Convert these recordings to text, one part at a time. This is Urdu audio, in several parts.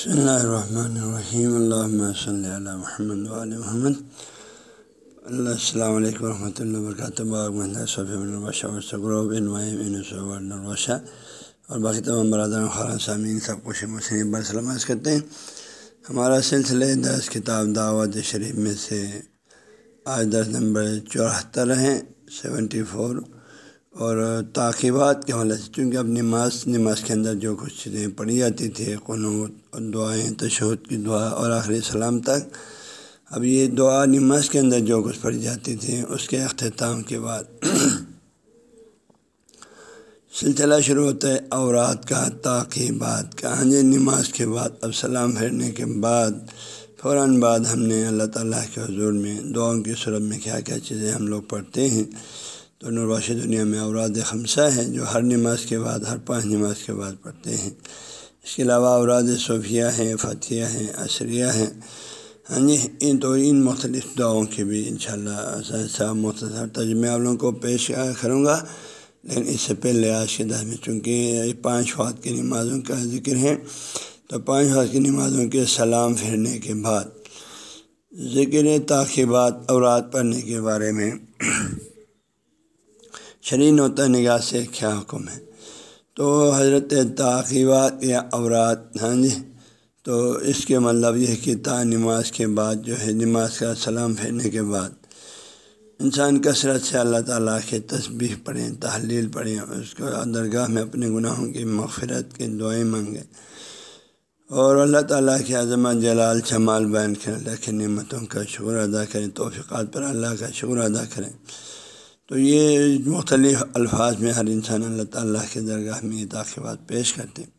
بسم اللہ الرحمن الرحیم اللہ صلی اللہ محمد علیہ محمد اللہ السلام علیکم ورحمۃ اللہ وبرکاتہ الباشہ اور باقی تمام برادر خارن سامعین سب کچھ مسلم برسلمس کرتے ہیں ہمارا سلسلہ دس کتاب دعوت شریف میں سے آج دس نمبر چوہتر ہیں سیونٹی فور اور تاخیبات کے حوالے سے، چونکہ اب نماز نماز کے اندر جو کچھ چیزیں پڑھی جاتی تھی قنوط اور دعائیں، تشہد کی دعا اور آخری سلام تک، اب یہ دعا نماز کے اندر جو کچھ پڑھی جاتی تھی اس کے اختتام کے بعد سلسلہ شروع ہوتا ہے اورات کا تاخیبات کا۔ ہاں جی نماز کے بعد، اب سلام پھیرنے کے بعد، فوراً بعد ہم نے اللہ تعالیٰ کے حضور میں دعاؤں کی صورت میں کیا کیا چیزیں ہم لوگ پڑھتے ہیں۔ تو نورواش دنیا میں اوراد خمسہ ہیں جو ہر نماز کے بعد، ہر پانچ نماز کے بعد پڑھتے ہیں۔ اس کے علاوہ اوراد صوفیہ ہیں فتھیہ ہیں عشریہ ہیں۔ ہاں جی ان تو ان مختلف دعاؤں کے بھی ان شاء اللہ مختصر تجمہ آپ لوگوں کو پیش کروں گا۔ لیکن اس سے پہلے آج کے دس میں چونکہ پانچ فوت کی نمازوں کا ذکر ہے، تو پانچ فوت کی نمازوں کے سلام پھیرنے کے بعد، ذکر تاخیبات اوراد پڑھنے کے بارے میں شرین ہوتا نگاہ سے کیا حکم ہے؟ تو حضرت تاخیبات یا اورات ہاں جی تو اس کے مطلب یہ کہ تا نماز کے بعد جو ہے، نماز کا سلام پھیرنے کے بعد انسان کثرت سے اللہ تعالیٰ کے تسبیح پڑھیں، تحلیل پڑھیں، اس کو درگاہ میں اپنے گناہوں کی مغفرت کی دعائیں مانگیں۔ اور اللہ تعالیٰ کے عظمت، جلال جمال بیان کریں، اللہ کی نعمتوں کا شکر ادا کریں، توفیقات پر اللہ کا شکر ادا کریں۔ تو یہ مختلف الفاظ میں ہر انسان اللہ تعالیٰ کے درگاہ میں تاخیبات پیش کرتے ہیں۔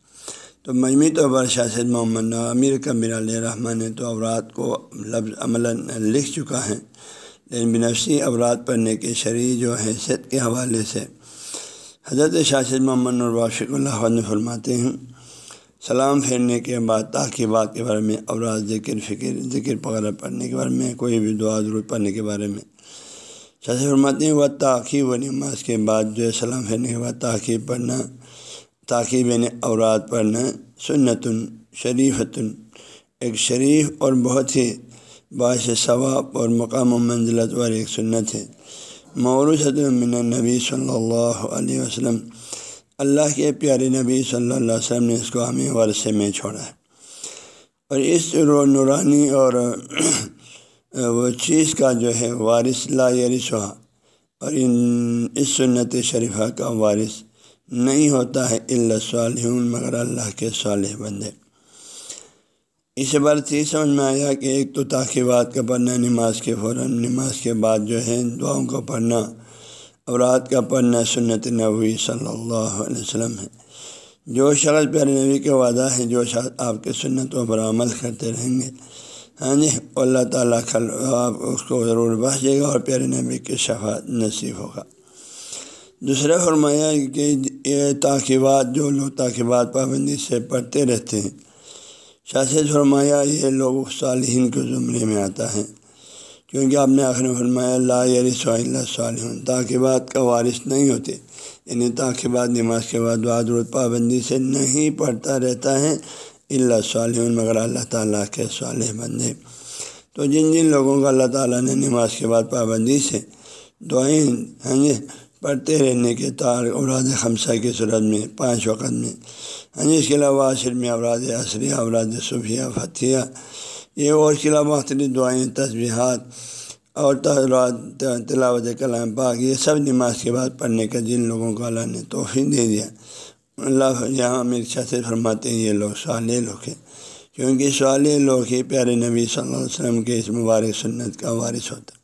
تو مجموعی طور پر شاست محمد امیر کبیر علیہ رحمٰن نے تو اورات کو لفظ عمل لکھ چکا ہے۔ لیکن بنفسی اورات پڑھنے کے شرعی جو حیثیت کے حوالے سے حضرت شاست محمد نرباشق اللہ نے فرماتے ہیں، سلام پھیرنے کے بعد تاخیبات کے بارے میں اوراد ذکر فکر، ذکر وغیرہ پڑھنے کے بارے میں، کوئی بھی دعا ضرور پڑھنے کے بارے میں شاذ فرماتے ہیں وہ تاخیر و نماز کے بعد جو سلام پھیرنے کے بعد تاخیر پڑھنا تاخیر یعنی اوراد پڑھنا سنتن، شریفتن۔ ایک شریف اور بہت ہی باعث ثواب اور مقام و منزلت اور ایک سنت ہے۔ موروث من نبی صلی اللہ علیہ وسلم۔ اللہ کے پیارے نبی صلی اللہ علیہ وسلم نے اس کو ہمیں ورثے میں چھوڑا ہے۔ اور اس نورانی اور وہ چیز کا جو ہے وارث لا یارث ہوا، اور ان، اس سنت شریفہ کا وارث نہیں ہوتا ہے اللہ صالح مگر اللہ کے صالح بندے۔ اس بار چیز سمجھ میں آیا کہ ایک تو تاخیبات کا پڑھنا، نماز کے فوراً، نماز کے بعد جو ہے دعاؤں کا پڑھنا، اور رات کا پڑھنا سنت نبوی صلی اللہ علیہ وسلم ہے۔ جو شخص پیارے نبی کے وعدہ ہے جو شخص آپ کے سنتوں پر عمل کرتے رہیں گے ہاں جی اللہ تعالیٰ کل آپ اس کو ضرور بھاجے گا اور پیارے نبی کے شفاعت نصیب ہوگا۔ دوسرا فرمایا کہ یہ تاخیبات جو لوگ تاخیبات پابندی سے پڑھتے رہتے ہیں شاست فرمایا یہ لوگ صالحین کے زمرے میں آتا ہے۔ کیونکہ آپ نے آخر فرمایا، لا یری اللہ صالح تاخیبات کا وارث نہیں ہوتے۔ یعنی تاخیبات نماز کے بعد دعا درود پابندی سے نہیں پڑھتا رہتا ہے۔ اللہ صالح مگر اللہ تعالیٰ کے صالح بندے۔ تو جن جن لوگوں کا اللہ تعالیٰ نے نماز کے بعد پابندی سے دعائیں ہاں جی پڑھتے رہنے کے تار اوراد خمسہ کی صورت میں، پانچ وقت میں۔ ہاں جی اس کے علاوہ عصر میں اوراد عصریہ اوراد صوفیہ فتھیہ یہ اور اس کے علاوہ مختلف دعائیں تصبیحات اور تلاوت کلام پاک، یہ سب نماز کے بعد پڑھنے کا جن لوگوں کو اللہ نے توفیق دے دیا۔ اللہ یہاں میرے سے فرماتے ہیں، یہ لوگ صالح لوگ ہیں۔ کیونکہ صالح لوگ ہی پیارے نبی صلی اللہ علیہ وسلم کے اس مبارک سنت کا وارث ہوتا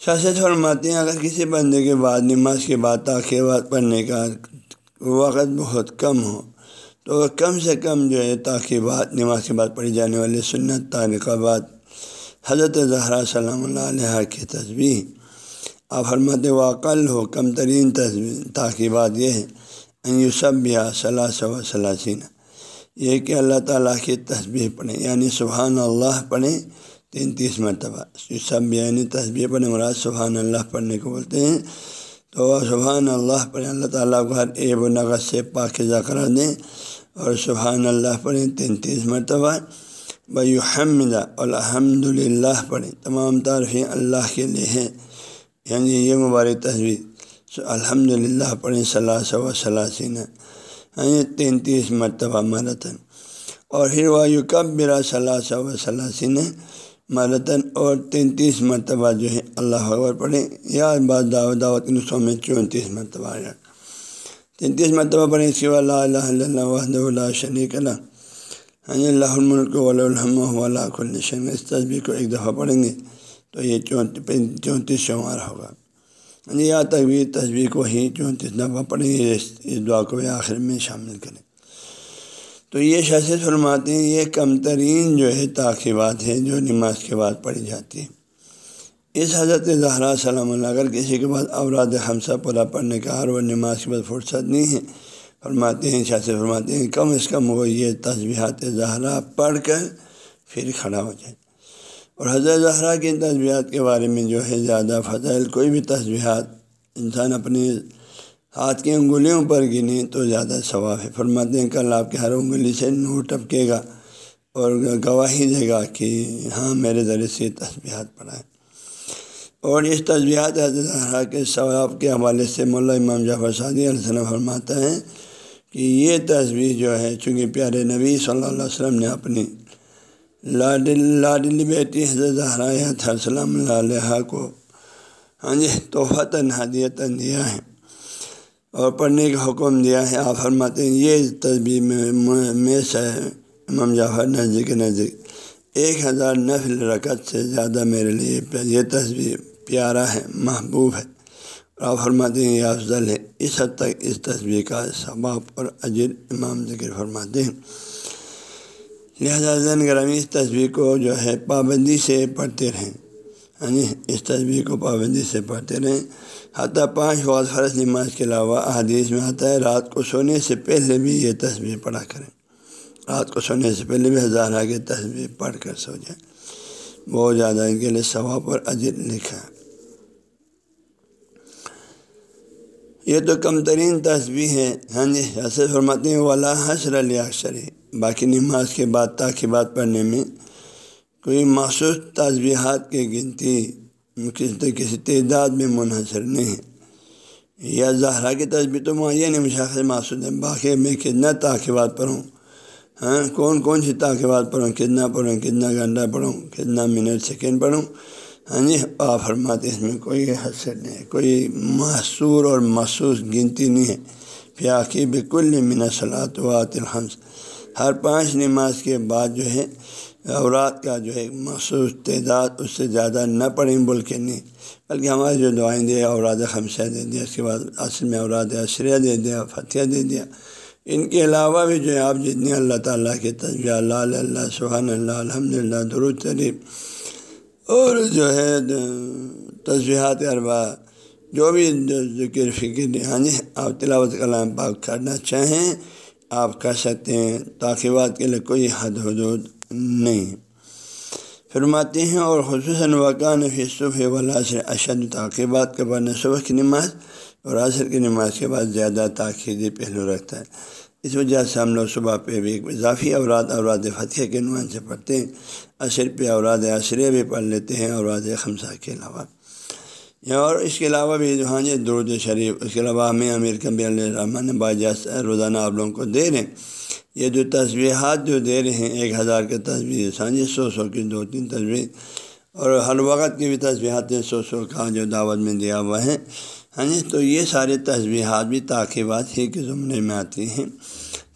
شاست فرماتے ہیں، اگر کسی بندے کے بعد نماز کے بعد تاخیر بعد پڑھنے کا وقت بہت کم ہو، تو کم سے کم جو ہے تاخیر بعد نماز کے بعد پڑھی جانے والی سنت تعلقہ بعد حضرت زہرا صلی اللہ علیہ کی تصویر آپ فرماتے واقل ہو، کم ترین تصویر تاخیر یہ ہے۔ یوسب یا صلاح و صلاحین یہ کہ اللہ تعالیٰ کی تصبیح پڑھیں یعنی سبحان اللہ پڑھیں تین تیس مرتبہ۔ یوسب یعنی تصبیح پڑھیں مراد سبحان اللہ پڑھنے کو بولتے ہیں۔ تو سبحان اللہ پڑھیں، اللہ تعالیٰ کو ہر عیب و نغذ سے پاکزہ کرا دیں۔ اور سبحان اللہ پڑھیں تینتیس مرتبہ۔ بحمد الحمد للہ پڑھیں۔ تمام تعریفیں اللہ کے لیے ہیں۔ یعنی یہ مبارک تصویر الحمد للہ پڑھیں صلاح و صلاحین یعنی تینتیس مرتبہ مرتن اور پھر وایو کب برا صلاح و صلاحین مرتن اور تینتیس مرتبہ جو ہے اللہ اکبر پڑھیں یا بعض دعوت دعوت نسخوں میں چونتیس مرتبہ آیا تینتیس مرتبہ پڑھیں اس کے بعد اللہ اللہ وحد اللہ شریک اللہ ہاں اللہ الملک ولحم اللہ الشن اس تصویر کو ایک دفعہ پڑھیں گے تو یہ چونتیس شمار ہوگا ہاں یا تک بھی تصویر کو ہی چونتیس دفعہ پڑھیں گے اس دعا کو بھی آخر میں شامل کریں۔ تو یہ شخص فرماتے ہیں، یہ کم ترین جو ہے تاخیبات ہیں جو نماز کے بعد پڑھی جاتی ہیں اس حضرت زہرا سلام اللہ، اگر کسی کے بعد اوراد حمصہ پورا پڑھنے کا ہر وہ نماز کے بعد فرصت نہیں ہے، فرماتے ہیں، شاہ فرماتے ہیں، کم از کم وہ یہ تصبیحات زہرا پڑھ کر پھر کھڑا ہو جائے۔ اور حضرت زہرا کی تصبیحات کے بارے میں جو ہے زیادہ فضائل، کوئی بھی تصبیحات انسان اپنے ہاتھ کی انگلیوں پر گنے تو زیادہ ثواب ہے۔ فرماتے ہیں کل آپ کے ہر انگلی سے نور ٹپکے گا اور گواہی دے گا کہ ہاں میرے ذریعے سے تصبیحات پڑھائیں۔ اور اس تجزیات کے ثواب کے حوالے سے ملا امام جعفر صادی علیہ السلام فرماتا ہے کہ یہ تصویر جو ہے، چونکہ پیارے نبی صلی اللہ علیہ وسلم نے اپنی لاڈل لاڈلی بیٹی حضرت زہرا السلام علیہ کو ہاں جی تحفہ ہدیتاً دیا ہے اور پڑھنے کا حکم دیا ہے۔ آپ فرماتے ہیں، یہ تصویر میں میں سے امام جعفر نزدیک نزدیک ایک ہزار نفل رکعت سے زیادہ میرے لیے یہ تصویر پیارا ہے، محبوب ہے۔ اور فرماتے ہیں، یہ افضل ہے۔ اس حد تک اس تصویر کا ثباب اور اجر امام ذکر فرماتے ہیں۔ لہذا زن گرامی اس تصویر کو جو ہے پابندی سے پڑھتے رہیں۔ یعنی اس تصویر کو پابندی سے پڑھتے رہیں۔ حتیٰ پانچ وقت فرض نماز کے علاوہ حدیث میں آتا ہے، رات کو سونے سے پہلے بھی یہ تصویر پڑھا کریں۔ رات کو سونے سے پہلے بھی ہزار آگے تصویر پڑھ کر سو جائیں۔ بہت زیادہ ان کے لیے ثواب اور اجر لکھا۔ ہے یہ تو کم ترین تصویر ہے ہاں جی ایسے فرماتے ہیں والا حسر علی اکثر باقی نماز کے بعد، تاکہ بات پڑھنے میں کوئی مخصوص تصویرات کی گنتی کسی کسی تعداد میں منحصر نہیں ہے یا زہرا کی تصویر تو معین مشاخ محسوس ہے۔ باقی میں کتنا تاخیبات پڑھوں؟ ہاں کون کون سی تاخیبات پڑھوں؟ کتنا پڑھوں؟ کتنا گھنٹہ پڑھوں؟ کتنا منٹ، سیکنڈ پڑھوں؟ ہاں جی آپ فرماتے اس میں کوئی حسر نہیں ہے، کوئی محصور اور محسوس گنتی نہیں ہے۔ فیاقی بالکل من صلاحت وات الحمس ہر پانچ نماز کے بعد جو ہے اورات کا جو ہے، مخصوص تعداد اس سے زیادہ نہ پڑھیں بول کے نہیں، بلکہ ہمارے جو دعائیں دے، اوراد خمسہ دے دیا، اس کے بعد اصل میں اوراد عشریہ دے دیا فتح دے دیا۔ ان کے علاوہ بھی جو ہے، آپ جتنی اللہ تعالیٰ کے تصویر اللہ اللہ، سبحان اللہ الحمد للہ درود شریف، اور جو ہے تصویرات اربا جو بھی ذکر، فکر ہاں جی آپ تلاوت کلام پاک کرنا چاہیں آپ کر سکتے ہیں تاخیبات کے لیے کوئی حد حدود نہیں۔ فرماتے ہیں، اور خصوصاً وقان فصف ولاثر اشد تاخیبات کے بعد صبح کی نماز اور عصر کی نماز کے بعد زیادہ تاخیری پہلو رکھتا ہے۔ اس وجہ سے ہم لوگ صبح پہ بھی اضافی اوراد اوراد فتح کے عنوان سے پڑھتے ہیں۔ عصر پہ اوراد عصرے بھی پڑھ لیتے ہیں، اوراد خمسہ کے علاوہ۔ اور اس کے علاوہ بھی جو ہاں جی درود شریف، اس کے علاوہ ہمیں امیر کبی علیہ الرحمٰن باجاس روزانہ آپ لوگوں کو دے رہے ہیں۔ یہ جو تصویرات جو دے رہے ہیں، ایک ہزار کے تصویر ہاں جی سو سو کی دو تین تصویر اور ہر وقت کی بھی تصویرات سو سو کا جو دعوت میں دیا ہوا ہے۔ ہاں جی تو یہ سارے تصویرات بھی تاخیبات ہی کے زمرے میں آتی ہیں۔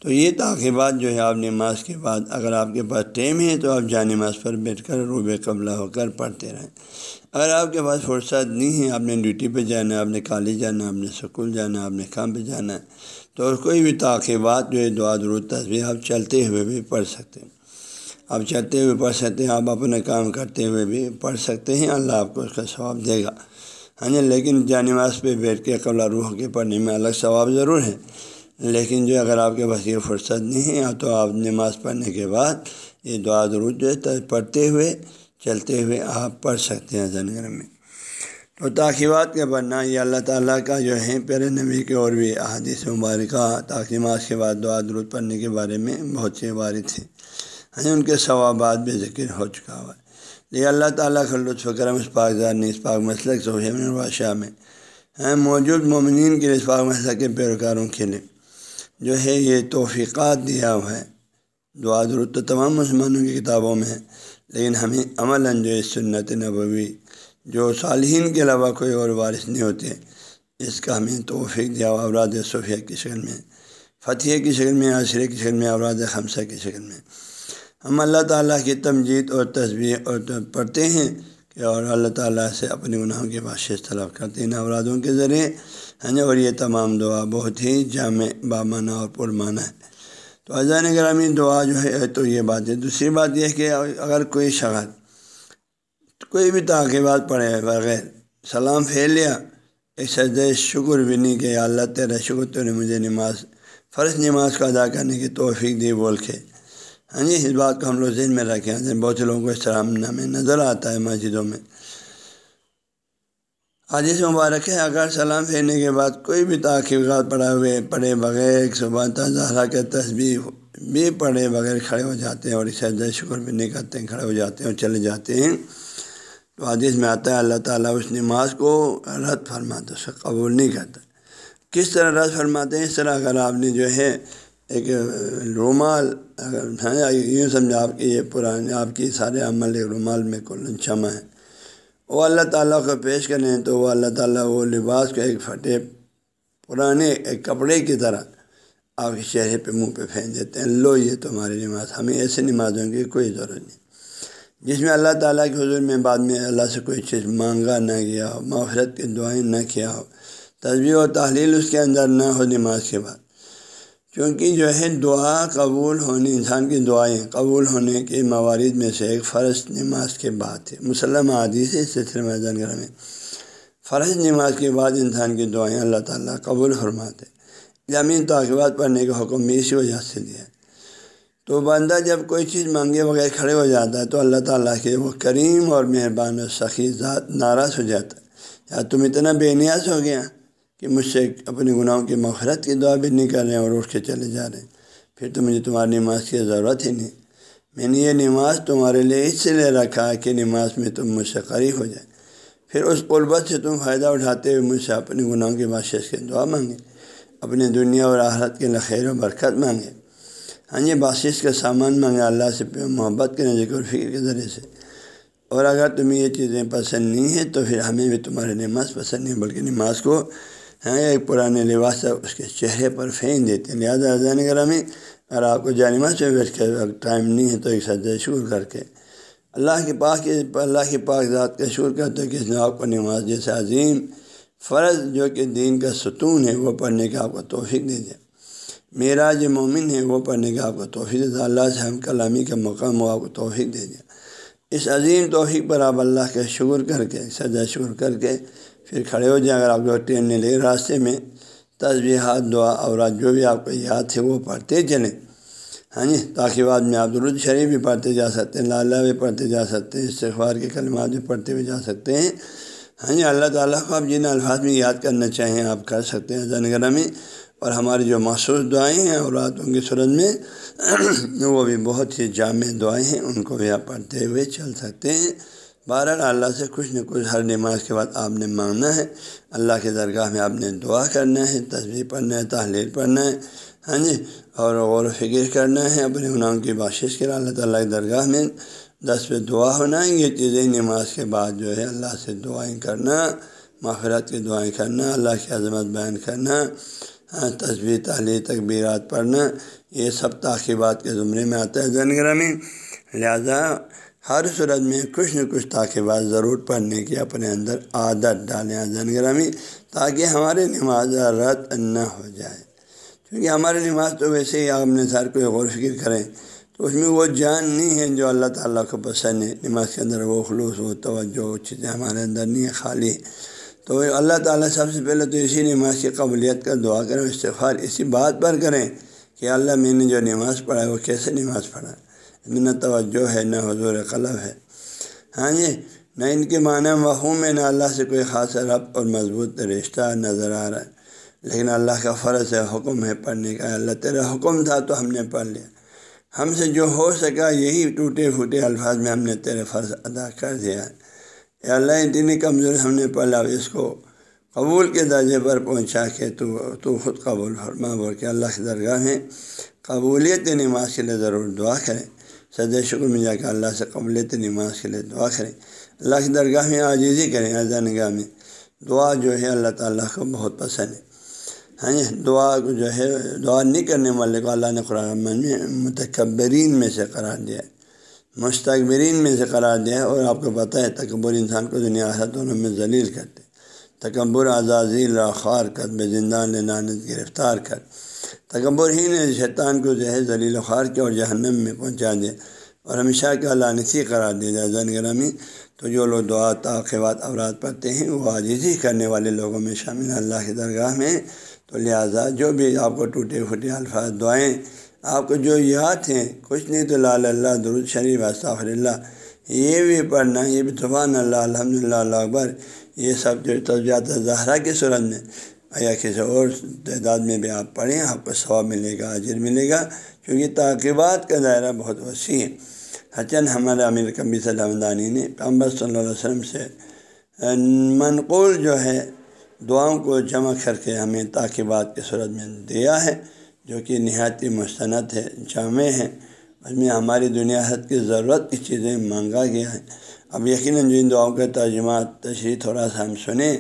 تو یہ تاخیبات جو ہے آپ نماز کے بعد اگر آپ کے پاس ٹیم ہے تو آپ جا نماز پر بیٹھ کر روب قبلہ ہو کر پڑھتے رہیں۔ اگر آپ کے پاس فرصت نہیں ہے، آپ نے ڈیوٹی پہ جانا ہے آپ نے کالج جانا ہے آپ نے اسکول جانا ہے آپ نے کام پہ جانا ہے تو کوئی بھی تاخیبات جو ہے دعا، درود تصویر آپ چلتے ہوئے بھی پڑھ سکتے ہیں۔ آپ چلتے ہوئے پڑھ سکتے ہیں، آپ اپنے کام کرتے ہوئے بھی پڑھ سکتے ہیں، اللہ آپ کو اس کا ثواب دے گا۔ ہاں جی لیکن جانواز پہ بیٹھ کے قبلہ روح کے پڑھنے میں الگ ثواب ضرور ہے۔ لیکن جو اگر آپ کے پاس یہ فرصت نہیں ہے تو آپ نماز پڑھنے کے بعد یہ دعا درود جو ہے پڑھتے ہوئے، چلتے ہوئے آپ پڑھ سکتے ہیں زنگر میں۔ تو تاخیرات کے بننا، یہ اللہ تعالیٰ کا جو ہے پیر نبی کے اور بھی احادیث مبارکہ تاخیمات کے بعد دعا درود پڑھنے کے بارے میں بہت سے وارد تھے ہاں ان کے ثوابات بھی ذکر ہو چکا ہوا ہے۔ یہ اللہ تعالیٰ کا لطف کرم اس پاک زارنی اس پاک مسلک بادشاہ میں ہیں موجود مومنین کے اس پاک مسلک کے پیروکاروں کے لیے۔ جو ہے یہ توفیقات دیا ہوا ہے، دعا درود تو تمام مسلمانوں کی کتابوں میں ہے لیکن ہمیں عمل جو سنت نبوی، جو صالحین کے علاوہ کوئی اور وارث نہیں ہوتے، اس کا ہمیں توفیق دیا ہوا اوراد صوفیہ کی شکل میں فتح کی شکل میں عشرے کی شکل میں، اوراد خمسہ کی شکل میں۔ ہم اللہ تعالیٰ کی تمجید اور تصویر اور پڑھتے ہیں کہ اور اللہ تعالیٰ سے اپنے گناہوں کے بادشاہ طلب کرتے ہیں اورادوں کے ذریعے ہیں اور یہ تمام دعا بہت ہی جامع بامانہ اور پرمانہ ہے۔ تو اذان گرامی دعا جو ہے تو یہ بات ہے۔ دوسری بات یہ ہے کہ اگر کوئی شخص کوئی بھی تاخیبات پڑھے بغیر سلام پھیل لیا، ایک سجد شکر بھی نہیں کہ اللہ تیرا شکر تو نے مجھے نماز، فرض نماز کو ادا کرنے کی توفیق دی بول کے۔ ہاں جی اس بات کو ہم لوگ ذہن میں رکھیں۔ ہاں جی، بہت سے لوگوں کو اس طرح میں نظر آتا ہے مسجدوں میں۔ حادث مبارک ہے، اگر سلام پھیرنے کے بعد کوئی بھی تاخیرات پڑھا ہوئے، پڑھے بغیر ایک صبح تازہ کے تصویر بھی پڑھے بغیر کھڑے ہو جاتے ہیں اور اس سجدہ شکر بھی نہیں کرتے ہیں، کھڑے ہو جاتے ہیں اور چلے جاتے ہیں۔ تو حدیث میں آتا ہے، اللہ تعالیٰ اس نماز کو رد فرماتا اس قبول نہیں کرتا۔ کس طرح رد فرماتے ہیں؟ اس طرح اگر آپ نے جو ہے ایک رومال، اگر ہاں، یوں سمجھا آپ کی یہ پرانے، آپ کی سارے عمل ایک رومال میں کل چھما ہے۔ وہ اللہ تعالیٰ کو پیش کریں تو وہ اللہ تعالیٰ وہ لباس کو ایک پھٹے پرانے ایک کپڑے کی طرح آپ کے چہرے پہ منہ پہ پھینک دیتے ہیں، لو یہ تمہاری نماز، ہمیں ایسے نمازوں کی کوئی ضرورت نہیں۔ جس میں اللہ تعالیٰ کے حضور میں بعد میں اللہ سے کوئی چیز مانگا نہ کیا ہو معافرت کی دعائیں نہ کیا ہو تصویر و تحلیل اس کے اندر نہ ہو نماز کے بعد۔ کیونکہ جو ہے دعا قبول ہونے، انسان کی دعائیں قبول ہونے کے موارد میں سے ایک فرض نماز کے بعد ہے۔ مسلم عادی سے سلسلے میدان گھر میں۔ فرض نماز کے بعد انسان کی دعائیں اللہ تعالیٰ قبول فرماتے زمین تعقبات پڑھنے کا حکم بھی اسی وجہ سے دیا تو بندہ جب کوئی چیز مانگے بغیر کھڑے ہو جاتا ہے تو اللہ تعالیٰ کے وہ کریم اور مہربان و سخی ذات ناراض ہو جاتا ہے۔ یا تم اتنا بے نیاز ہو گیا کہ مجھ سے اپنی گناہوں کی مغفرت کی دعا بھی نہیں کر رہے ہیں اور اٹھ کے چلے جا رہے ہیں۔ پھر تو مجھے تمہاری نماز کی ضرورت ہی نہیں۔ میں نے یہ نماز تمہارے لیے اس سے لے رکھا ہے کہ نماز میں تم مجھ سے قریب ہو جائے۔ پھر اس قربت سے تم فائدہ اٹھاتے ہوئے مجھ سے اپنی گناہوں کی بادشاہ کی دعا مانگے۔ اپنی دنیا اور آحرت کے لیے خیر و برکت مانگے۔ ہاں جی باشش کا سامان مانگا اللہ سے محبت کے نظر اور فکر کے ذریعے سے۔ اور اگر تمہیں یہ چیزیں پسند نہیں ہیں تو پھر ہمیں بھی تمہاری نماز پسند نہیں، بلکہ نماز کو ہاں ایک پرانے لباس اس کے چہرے پر پھینک دیتے ہیں۔ لہٰذا اذان گرامی اگر آپ کو جانماز پہ بیٹھ کے ٹائم نہیں ہے تو ایک سجدہ شکر کر کے۔ اللہ کے پاک کے اللہ کے پاک ذات کا شکر کرتے کہ اس نے آپ کو نماز جیسے عظیم فرض جو کہ دین کا ستون ہے، وہ پڑھنے کا آپ کو توفیق دے دیا۔ میرا جو مومن ہے، وہ پڑھنے کا آپ کو توفیق دے اللہ سے ہم کلامی کا مقام وہ آپ کو توفیق دے دیا۔ اس عظیم توفیق پر آپ اللہ کا شکر کر کے سجا شکر کر کے پھر کھڑے ہو جائیں۔ اگر آپ کو ٹرین نے لے راستے میں تصویرات دعا اور جو بھی آپ کو یاد تھے وہ پڑھتے چلیں۔ ہاں جی تاکہ بعد میں آپ درود شریف بھی پڑھتے جا سکتے ہیں لالہ بھی پڑھتے جا سکتے ہیں، استغفار کے کلمات بھی پڑھتے ہوئے جا سکتے ہیں۔ ہاں جی اللہ تعالیٰ کو آپ جن الفاظ میں یاد کرنا چاہیں آپ کر سکتے ہیں۔ زنگرہ میں اور ہماری جو مخصوص دعائیں ہیں اور راتوں کی صورت میں، وہ بھی بہت ہی جامع دعائیں ہیں، ان کو بھی آپ پڑھتے ہوئے چل سکتے ہیں۔ بہرحال اللہ سے کچھ نہ کچھ ہر نماز کے بعد آپ نے مانگنا ہے۔ اللہ کے درگاہ میں آپ نے دعا کرنا ہے تصویر پڑھنا ہے، تحلیل پڑھنا ہے ہاں جی اور غور و فکر کرنا ہے۔ اپنے گناہوں کی باشش کر اللہ تعالیٰ کی درگاہ میں دس پہ دعا ہونا ہے یہ چیزیں نماز کے بعد جو ہے اللہ سے دعائیں کرنا، مغفرت کی دعائیں کرنا، اللہ کی عظمت بیان کرنا ہاں تصویر تعلیم تقبیرات پڑھنا، یہ سب تاخیبات کے زمرے میں آتا ہے زین میں لہذا ہر صورت میں کچھ نہ کچھ تاخیبات ضرور پڑھنے کی اپنے اندر عادت ڈالیں زین میں تاکہ ہماری نماز رد نہ ہو جائے۔ کیونکہ ہماری نماز تو ویسے ہی آپ نے سر کوئی غور فکر کریں، تو اس میں وہ جان نہیں ہے جو اللہ تعالیٰ کو پسند ہے۔ نماز کے اندر وہ خلوص، وہ توجہ، وہ چیزیں ہمارے اندر نہیں ہے، خالی تو اللہ تعالیٰ سب سے پہلے تو اسی نماز کی قبولیت کا دعا کریں، استغفار، اسی بات پر کریں کہ اللہ میں نے جو نماز پڑھا ہے وہ کیسے نماز پڑھا ہے۔ نہ توجہ ہے، نہ حضور قلب ہے۔ ہاں جی نہ ان کے معنی وہوں میں، نہ اللہ سے کوئی خاص رب اور مضبوط رشتہ نظر آ رہا ہے۔ لیکن اللہ کا فرض ہے، حکم ہے پڑھنے کا۔ اللہ تیرا حکم تھا تو ہم نے پڑھ لیا۔ ہم سے جو ہو سکا، یہی ٹوٹے پھوٹے الفاظ میں ہم نے تیرے فرض ادا کر دیا۔ ہے اے اللہ، اتنی کمزور ہم نے پڑھا اس کو قبول کے درجے پر پہنچا کے تو تو خود قبول فرما بول کے اللہ کی درگاہ میں قبولیت نماز کے لیے ضرور دعا کریں۔ سد شکر میں جا کے اللہ سے قبولیت نماز کے لیے دعا کریں۔ اللہ کی درگاہ میں عاجزی کریں اعضا نگاہ میں۔ دعا جو ہے اللہ تعالیٰ کو بہت پسند ہے۔ ہاں جی دعا کو جو ہے، دعا نہیں کرنے والے کو اللہ نے قرآن میں متکبرین میں سے قرار دیا ہے۔ مستقبرین میں سے قرار دیا ہے۔ اور آپ کو پتہ ہے، تکبر انسان کو دنیا آخرت دونوں میں ذلیل کرتے۔ تکبر آزازیل راخار کر، بے زندان لانت گرفتار کر۔ تکبر ہی نے شیطان کو جو ہے ذلیل و خوار کیا اور جہنم میں پہنچا دیا اور ہمیشہ کا لانسی قرار دیا جائے زن گرامی، تو جو لوگ دعا تاخیبات اوراد پڑھتے ہیں، وہ عاجزی کرنے والے لوگوں میں شامل اللہ کی درگاہ میں۔ تو لہٰذا جو بھی آپ کو ٹوٹے پھوٹے الفاظ، دعائیں، آپ کو جو یاد ہیں، کچھ نہیں تو لال اللہ، درود شریف، استغفر اللہ۔ یہ بھی پڑھنا، یہ بھی طبان اللہ الحمد للہ اللہ اکبر۔ یہ سب جو تجزیات زہرا کی صورت میں۔ یا کسی اور تعداد میں بھی آپ پڑھیں، آپ کو ثواب ملے گا، اجر ملے گا کیونکہ تعقیبات کا دائرہ بہت وسیع ہے۔ حچن ہمارے امیر کبی صلی نے کمبر صلی اللہ علیہ وسلم سے منقول جو ہے، دعاؤں کو جمع کر کے ہمیں تعقیبات کی صورت میں دیا ہے، جو کہ نہایت مستند ہے، جامع ہے۔ اس میں ہماری دنیا حد کی ضرورت کی چیزیں مانگا گیا ہے۔ اب یقیناً جو ان دعاؤں کے ترجمات تشریح تھوڑا سا ہم سنیں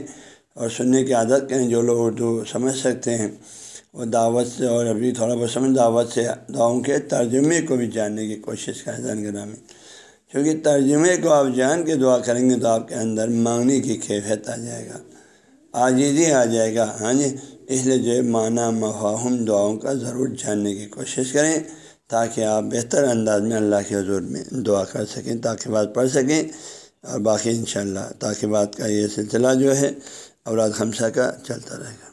اور سننے کی عادت کریں جو لوگ اردو سمجھ سکتے ہیں۔ وہ دعوت سے اور ابھی تھوڑا بہت سمجھ، دعوت سے دعاؤں کے ترجمے کو بھی جاننے کی کوشش کریں۔ زنگرہ میں کیونکہ ترجمے کو آپ جان کے دعا کریں گے تو آپ کے اندر مانگنے کی کیفیت آ جائے گا آجیزی آ جائے گا۔ ہاں جی اس لیے جو معنی مفاہم دعاؤں کا ضرور جاننے کی کوشش کریں تاکہ آپ بہتر انداز میں اللہ کے حضور میں دعا کر سکیں، تاکہ بات پڑھ سکیں۔ اور باقی انشاءاللہ شاء اللہ تاکہ بات کا یہ سلسلہ جو ہے اولاد خمسہ کا چلتا رہے گا۔